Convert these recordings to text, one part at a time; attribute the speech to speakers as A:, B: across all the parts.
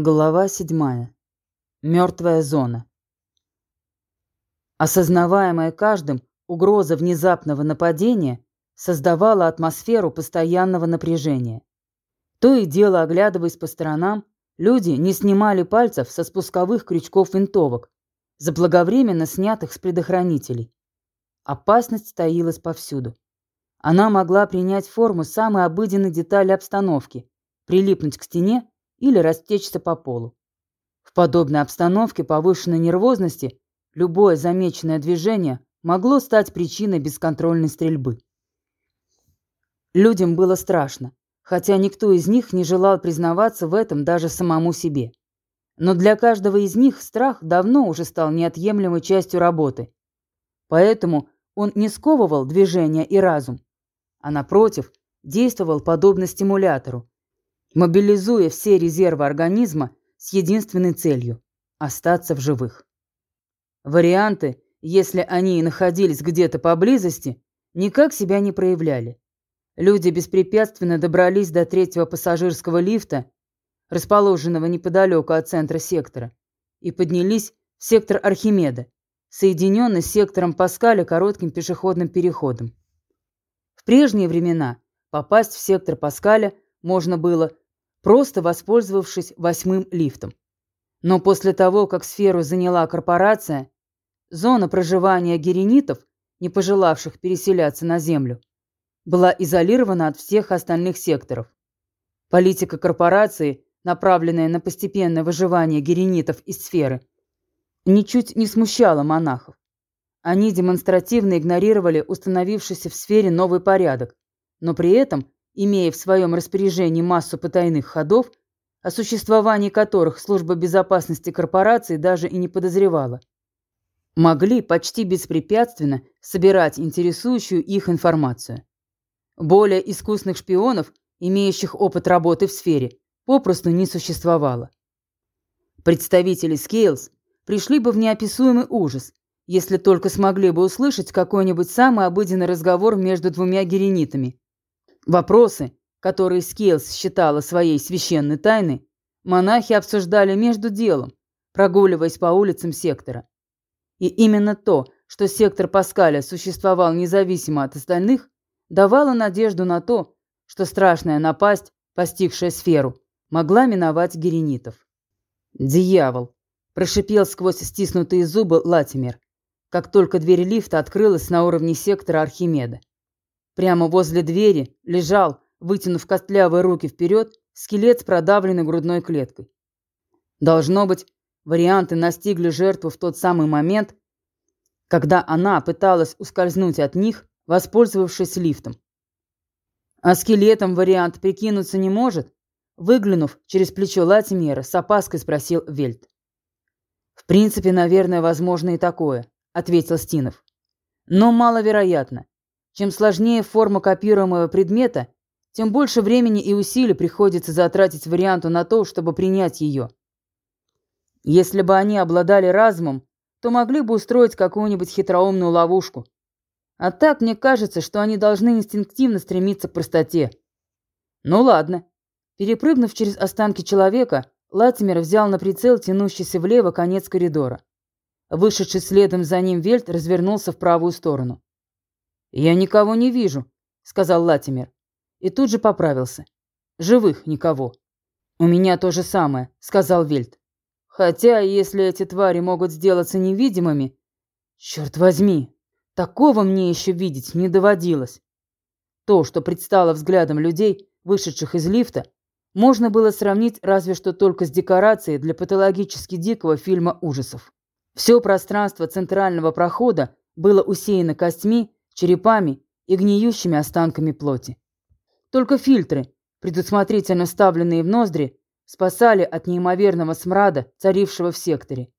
A: Глава седьмая. Мертвая зона. Осознаваемая каждым, угроза внезапного нападения создавала атмосферу постоянного напряжения. То и дело, оглядываясь по сторонам, люди не снимали пальцев со спусковых крючков винтовок, заблаговременно снятых с предохранителей. Опасность таилась повсюду. Она могла принять форму самой обыденной детали обстановки, прилипнуть к стене или растечься по полу. В подобной обстановке повышенной нервозности любое замеченное движение могло стать причиной бесконтрольной стрельбы. Людям было страшно, хотя никто из них не желал признаваться в этом даже самому себе. Но для каждого из них страх давно уже стал неотъемлемой частью работы. Поэтому он не сковывал движение и разум, а напротив, действовал подобно стимулятору, мобилизуя все резервы организма с единственной целью – остаться в живых. Варианты, если они и находились где-то поблизости, никак себя не проявляли. Люди беспрепятственно добрались до третьего пассажирского лифта, расположенного неподалеку от центра сектора, и поднялись в сектор Архимеда, соединенный с сектором Паскаля коротким пешеходным переходом. В прежние времена попасть в сектор Паскаля можно было, просто воспользовавшись восьмым лифтом. Но после того, как сферу заняла корпорация, зона проживания геренитов, не пожелавших переселяться на Землю, была изолирована от всех остальных секторов. Политика корпорации, направленная на постепенное выживание геренитов из сферы, ничуть не смущала монахов. Они демонстративно игнорировали установившийся в сфере новый порядок, но при этом имея в своем распоряжении массу потайных ходов, о существовании которых служба безопасности корпорации даже и не подозревала. Могли почти беспрепятственно собирать интересующую их информацию. Более искусных шпионов, имеющих опыт работы в сфере, попросту не существовало. Представители Скейлс пришли бы в неописуемый ужас, если только смогли бы услышать какой-нибудь самый обыденный разговор между двумя геренитами, Вопросы, которые Скейлс считала своей священной тайной, монахи обсуждали между делом, прогуливаясь по улицам сектора. И именно то, что сектор Паскаля существовал независимо от остальных, давало надежду на то, что страшная напасть, постигшая сферу, могла миновать геренитов. «Дьявол!» – прошипел сквозь стиснутые зубы Латимер, как только дверь лифта открылась на уровне сектора Архимеда. Прямо возле двери лежал, вытянув костлявые руки вперед, скелет с продавленной грудной клеткой. Должно быть, варианты настигли жертву в тот самый момент, когда она пыталась ускользнуть от них, воспользовавшись лифтом. А скелетом вариант прикинуться не может? Выглянув через плечо Латимера, с опаской спросил Вельт. «В принципе, наверное, возможно и такое», — ответил Стинов. «Но маловероятно. Чем сложнее форма копируемого предмета, тем больше времени и усилий приходится затратить варианту на то, чтобы принять ее. Если бы они обладали разумом, то могли бы устроить какую-нибудь хитроумную ловушку. А так мне кажется, что они должны инстинктивно стремиться к простоте. Ну ладно. Перепрыгнув через останки человека, Латимер взял на прицел тянущийся влево конец коридора. Вышедший следом за ним Вельт развернулся в правую сторону. «Я никого не вижу», — сказал Латимер. И тут же поправился. «Живых никого». «У меня то же самое», — сказал Вельт. «Хотя, если эти твари могут сделаться невидимыми...» «Черт возьми, такого мне еще видеть не доводилось». То, что предстало взглядом людей, вышедших из лифта, можно было сравнить разве что только с декорацией для патологически дикого фильма ужасов. Все пространство центрального прохода было усеяно костьми черепами и гниющими останками плоти. Только фильтры, предусмотрительно вставленные в ноздри, спасали от неимоверного смрада, царившего в секторе.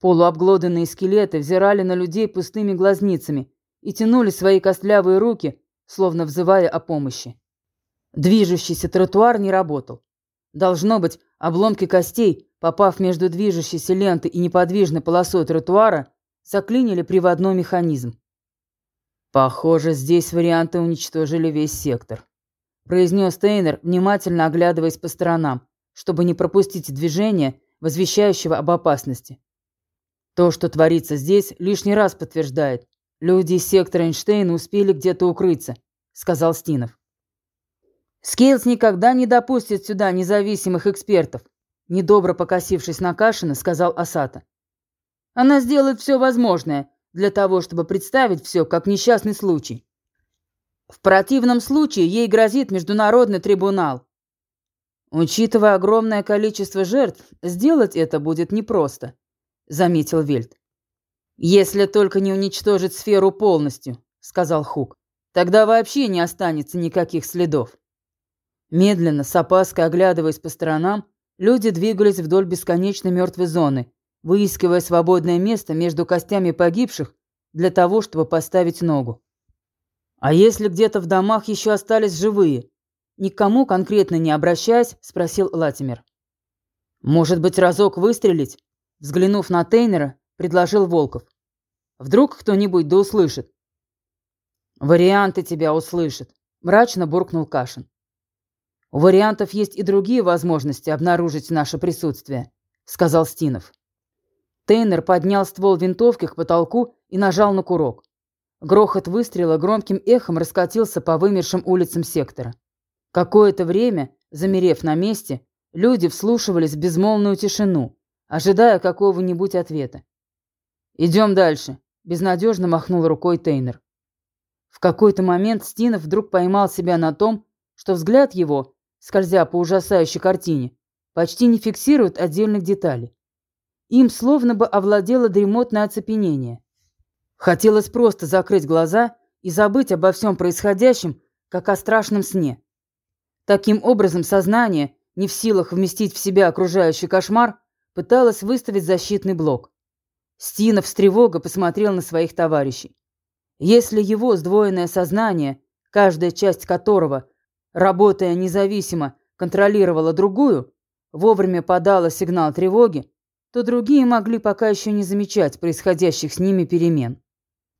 A: Полуобглоданные скелеты взирали на людей пустыми глазницами и тянули свои костлявые руки, словно взывая о помощи. Движущийся тротуар не работал. Должно быть, обломки костей, попав между движущейся лентой и неподвижной полосой тротуара, заклинили приводной механизм. «Похоже, здесь варианты уничтожили весь сектор», – произнес Тейнер, внимательно оглядываясь по сторонам, чтобы не пропустить движение, возвещающего об опасности. То, что творится здесь, лишний раз подтверждает. Люди из сектора Эйнштейна успели где-то укрыться, сказал Стинов. Скейлс никогда не допустит сюда независимых экспертов, недобро покосившись на Кашина, сказал Асата. Она сделает все возможное для того, чтобы представить все как несчастный случай. В противном случае ей грозит международный трибунал. Учитывая огромное количество жертв, сделать это будет непросто, заметил Вельт. Если только не уничтожить сферу полностью, сказал Хук. Тогда вообще не останется никаких следов. Медленно, с опаской оглядываясь по сторонам, люди двигались вдоль бесконечно мертвой зоны, выискивая свободное место между костями погибших для того, чтобы поставить ногу. «А если где-то в домах еще остались живые?» Никому конкретно не обращаясь, спросил Латимер. «Может быть, разок выстрелить?» Взглянув на Тейнера, предложил Волков. «Вдруг кто-нибудь да услышит?» «Варианты тебя услышат», – мрачно буркнул Кашин. «У вариантов есть и другие возможности обнаружить наше присутствие», – сказал Стинов. Тейнер поднял ствол винтовки к потолку и нажал на курок. Грохот выстрела громким эхом раскатился по вымершим улицам сектора. Какое-то время, замерев на месте, люди вслушивались в безмолвную тишину, ожидая какого-нибудь ответа. «Идем дальше», – безнадежно махнул рукой Тейнер. В какой-то момент Стинов вдруг поймал себя на том, что взгляд его, скользя по ужасающей картине, почти не фиксирует отдельных деталей. Им словно бы овладело дремотное оцепенение. Хотелось просто закрыть глаза и забыть обо всем происходящем, как о страшном сне. Таким образом, сознание, не в силах вместить в себя окружающий кошмар, пыталось выставить защитный блок. Стинов с тревогой посмотрел на своих товарищей. Если его сдвоенное сознание, каждая часть которого, работая независимо, контролировала другую, вовремя подала сигнал тревоги, то другие могли пока еще не замечать происходящих с ними перемен.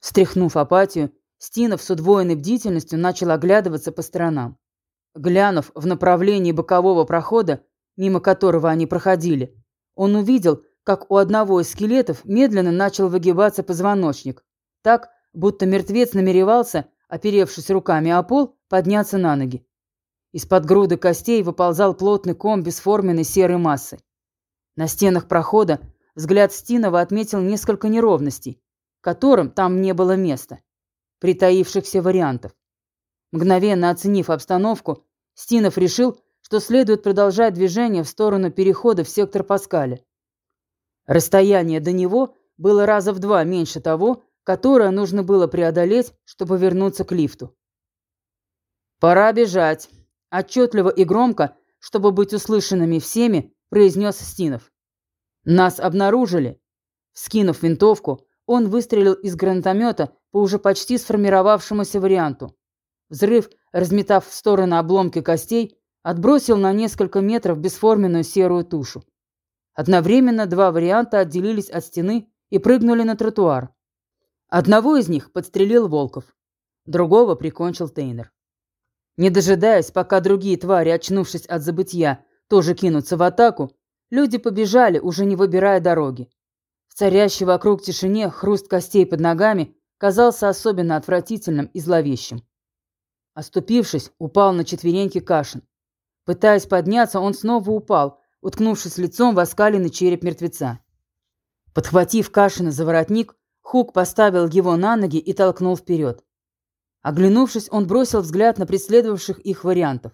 A: Стряхнув апатию, Стинов с удвоенной бдительностью начал оглядываться по сторонам. Глянув в направлении бокового прохода, мимо которого они проходили, он увидел, как у одного из скелетов медленно начал выгибаться позвоночник, так, будто мертвец намеревался, оперевшись руками о пол, подняться на ноги. Из-под груды костей выползал плотный ком бесформенной серой массы. На стенах прохода взгляд Стинова отметил несколько неровностей, которым там не было места, притаившихся вариантов. Мгновенно оценив обстановку, Стинов решил, что следует продолжать движение в сторону перехода в сектор Паскаля. Расстояние до него было раза в два меньше того, которое нужно было преодолеть, чтобы вернуться к лифту. «Пора бежать», – отчетливо и громко, чтобы быть услышанными всеми, произнес Стинов. «Нас обнаружили». Скинув винтовку, он выстрелил из гранатомета по уже почти сформировавшемуся варианту. Взрыв, разметав в стороны обломки костей, отбросил на несколько метров бесформенную серую тушу. Одновременно два варианта отделились от стены и прыгнули на тротуар. Одного из них подстрелил Волков, другого прикончил Тейнер. Не дожидаясь, пока другие твари, очнувшись от забытья, тоже кинутся в атаку, люди побежали, уже не выбирая дороги. В царящей вокруг тишине хруст костей под ногами казался особенно отвратительным и зловещим. Оступившись, упал на четвереньки Кашин. Пытаясь подняться, он снова упал, уткнувшись лицом в оскаленный череп мертвеца. Подхватив Кашина за воротник, Хук поставил его на ноги и толкнул вперед. Оглянувшись, он бросил взгляд на преследовавших их вариантов.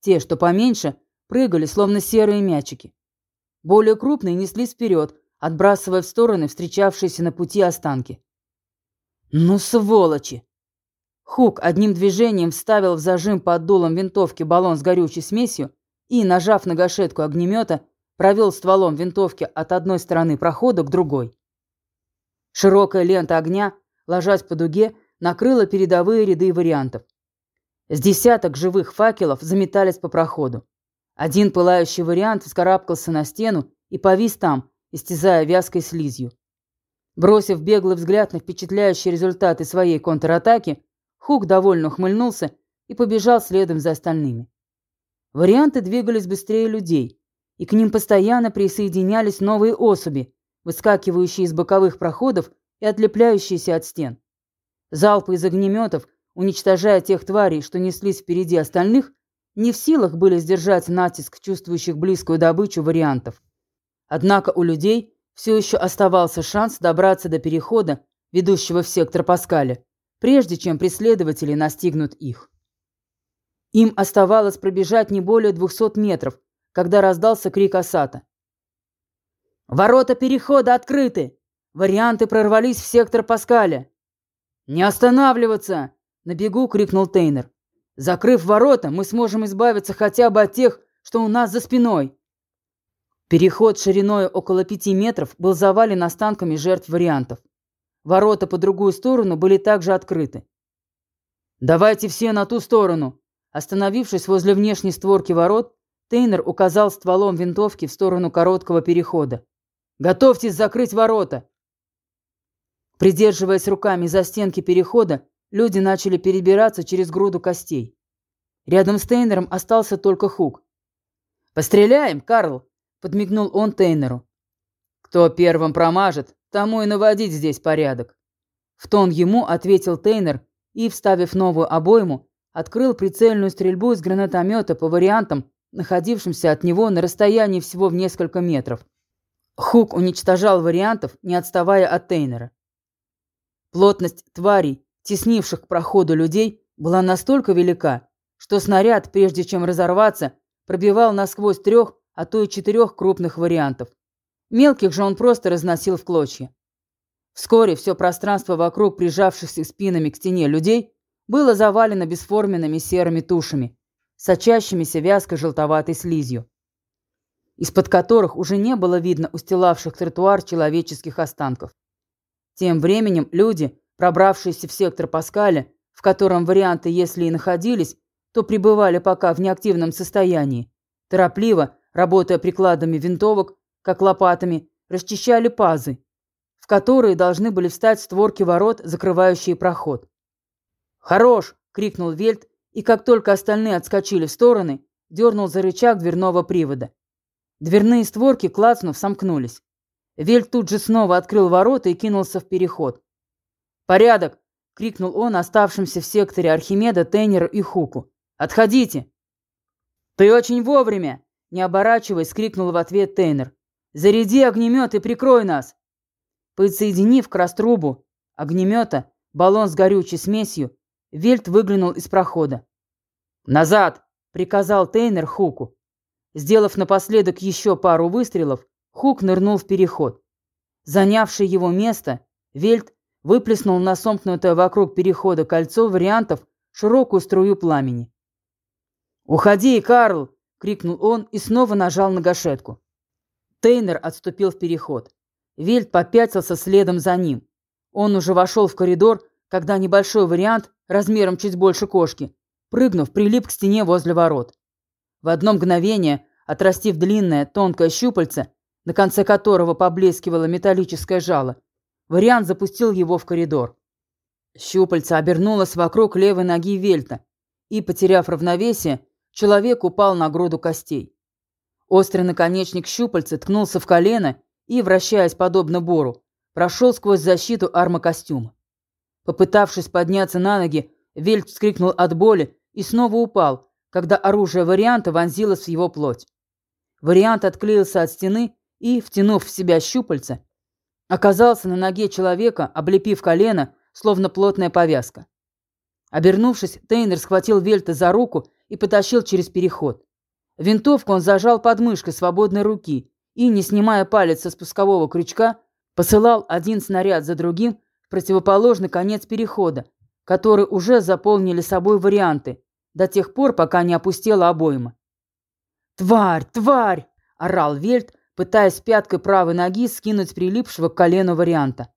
A: Те, что поменьше, прыгали, словно серые мячики. Более крупные неслись вперед, отбрасывая в стороны встречавшиеся на пути останки. «Ну, сволочи!» Хук одним движением вставил в зажим под дулом винтовки баллон с горючей смесью и, нажав на гашетку огнемета, провел стволом винтовки от одной стороны прохода к другой. Широкая лента огня, ложась по дуге, накрыла передовые ряды вариантов. С десяток живых факелов заметались по проходу. Один пылающий вариант вскарабкался на стену и повис там, истязая вязкой слизью. Бросив беглый взгляд на впечатляющие результаты своей контратаки, Хук довольно ухмыльнулся и побежал следом за остальными. Варианты двигались быстрее людей, и к ним постоянно присоединялись новые особи, выскакивающие из боковых проходов и отлепляющиеся от стен. Залпы из огнеметов, уничтожая тех тварей, что неслись впереди остальных, не в силах были сдержать натиск чувствующих близкую добычу вариантов. Однако у людей все еще оставался шанс добраться до перехода, ведущего в сектор Паскаля, прежде чем преследователи настигнут их. Им оставалось пробежать не более 200 метров, когда раздался крик Асата. «Ворота перехода открыты! Варианты прорвались в сектор Паскаля!» «Не останавливаться!» — на бегу крикнул Тейнер. «Закрыв ворота, мы сможем избавиться хотя бы от тех, что у нас за спиной!» Переход шириной около пяти метров был завален останками жертв вариантов. Ворота по другую сторону были также открыты. «Давайте все на ту сторону!» Остановившись возле внешней створки ворот, Тейнер указал стволом винтовки в сторону короткого перехода. «Готовьтесь закрыть ворота!» Придерживаясь руками за стенки перехода, люди начали перебираться через груду костей. Рядом с Тейнером остался только Хук. «Постреляем, Карл!» — подмигнул он Тейнеру. «Кто первым промажет, тому и наводить здесь порядок». В тон ему ответил Тейнер и, вставив новую обойму, открыл прицельную стрельбу из гранатомета по вариантам, находившимся от него на расстоянии всего в несколько метров. Хук уничтожал вариантов, не отставая от Тейнера. Плотность тварей, теснивших к проходу людей, была настолько велика, что снаряд, прежде чем разорваться, пробивал насквозь трех, а то и четырех крупных вариантов. Мелких же он просто разносил в клочья. Вскоре все пространство вокруг прижавшихся спинами к стене людей было завалено бесформенными серыми тушами, сочащимися вязкой желтоватой слизью, из-под которых уже не было видно устилавших тротуар человеческих останков. Тем временем люди, пробравшиеся в сектор Паскаля, в котором варианты, если и находились, то пребывали пока в неактивном состоянии, торопливо, работая прикладами винтовок, как лопатами, расчищали пазы, в которые должны были встать створки ворот, закрывающие проход. «Хорош!» — крикнул Вельт, и как только остальные отскочили в стороны, дернул за рычаг дверного привода. Дверные створки, клацнув, сомкнулись. Вельт тут же снова открыл ворота и кинулся в переход. «Порядок!» — крикнул он оставшимся в секторе Архимеда, Тейнеру и Хуку. «Отходите!» «Ты очень вовремя!» — не оборачиваясь, крикнул в ответ Тейнер. «Заряди огнемет и прикрой нас!» Подсоединив к раструбу огнемета баллон с горючей смесью, Вельт выглянул из прохода. «Назад!» — приказал Тейнер Хуку. Сделав напоследок еще пару выстрелов, Хук нырнул в переход. Занявший его место, Вельт выплеснул на сомкнутое вокруг перехода кольцо вариантов широкую струю пламени. «Уходи, Карл!» — крикнул он и снова нажал на гашетку. Тейнер отступил в переход. Вельт попятился следом за ним. Он уже вошел в коридор, когда небольшой вариант размером чуть больше кошки, прыгнув, прилип к стене возле ворот. В одно мгновение, отрастив длинное, тонкое щупальце, на конце которого поблескивало металлическое жало, вариант запустил его в коридор. Щупальце обернулось вокруг левой ноги Вельта, и, потеряв равновесие, человек упал на груду костей. Острый наконечник щупальца ткнулся в колено и, вращаясь подобно бору, прошел сквозь защиту армокостюма. Попытавшись подняться на ноги, Вельт вскрикнул от боли и снова упал, когда оружие варианта вонзилось в его плоть. Вариант отклеился от стены и, втянув в себя щупальца, оказался на ноге человека, облепив колено, словно плотная повязка. Обернувшись, Тейнер схватил Вельта за руку и потащил через переход. Винтовку он зажал под мышкой свободной руки и, не снимая палец со спускового крючка, посылал один снаряд за другим противоположный конец перехода, который уже заполнили собой варианты, до тех пор, пока не опустела обойма. «Тварь! Тварь!» – орал Вельт, пытаясь пяткой правой ноги скинуть прилипшего к колену варианта.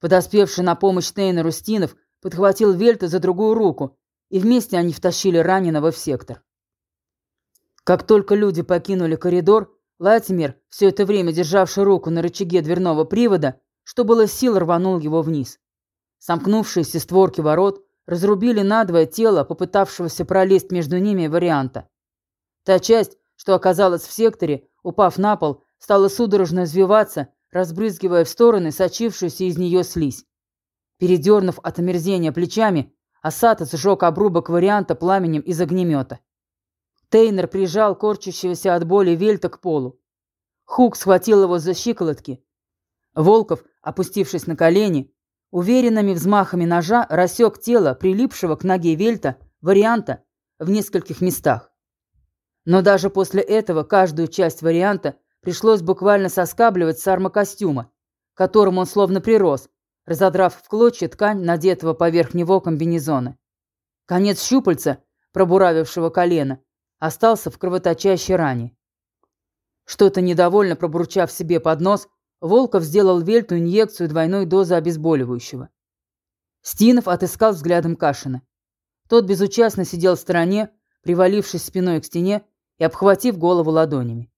A: Подоспевший на помощь Тейнеру Стинов подхватил Вельта за другую руку, и вместе они втащили раненого в сектор. Как только люди покинули коридор, Латимер, все это время державший руку на рычаге дверного привода, что было сил, рванул его вниз. Сомкнувшиеся створки ворот разрубили надвое тело, попытавшегося пролезть между ними варианта. Та часть, что оказалась в секторе, упав на пол, стала судорожно извиваться, разбрызгивая в стороны сочившуюся из нее слизь. Передернув от омерзения плечами, Асата сжег обрубок варианта пламенем из огнемета. Тейнер прижал корчащегося от боли Вельта к полу. Хук схватил его за щиколотки. Волков, опустившись на колени, уверенными взмахами ножа рассек тело, прилипшего к ноге Вельта, варианта, в нескольких местах. Но даже после этого каждую часть варианта пришлось буквально соскабливать с армокостюма, к которому он словно прирос, разодрав в клочья ткань надетого поверх него комбинезона. Конец щупальца, пробуравившего колено, остался в кровоточащей ране. Что-то недовольно пробурчав себе под нос, Волков сделал Вельту инъекцию двойной дозы обезболивающего. Стинов отыскал взглядом Кашина. Тот безучастно сидел в стороне, привалившись спиной к стене и обхватив голову ладонями.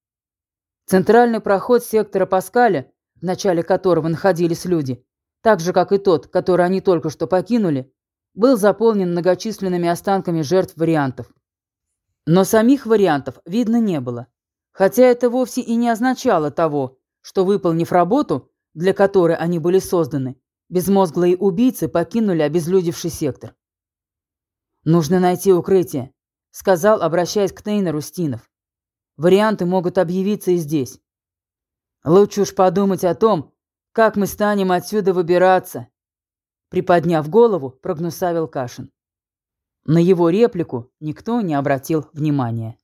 A: Центральный проход сектора Паскаля, в начале которого находились люди, так же, как и тот, который они только что покинули, был заполнен многочисленными останками жертв вариантов. Но самих вариантов видно не было, хотя это вовсе и не означало того, что, выполнив работу, для которой они были созданы, безмозглые убийцы покинули обезлюдевший сектор. «Нужно найти укрытие», — сказал, обращаясь к Тейнеру Стинов. Варианты могут объявиться и здесь. Лучше уж подумать о том, как мы станем отсюда выбираться. Приподняв голову, прогнусавил Кашин. На его реплику никто не обратил внимания.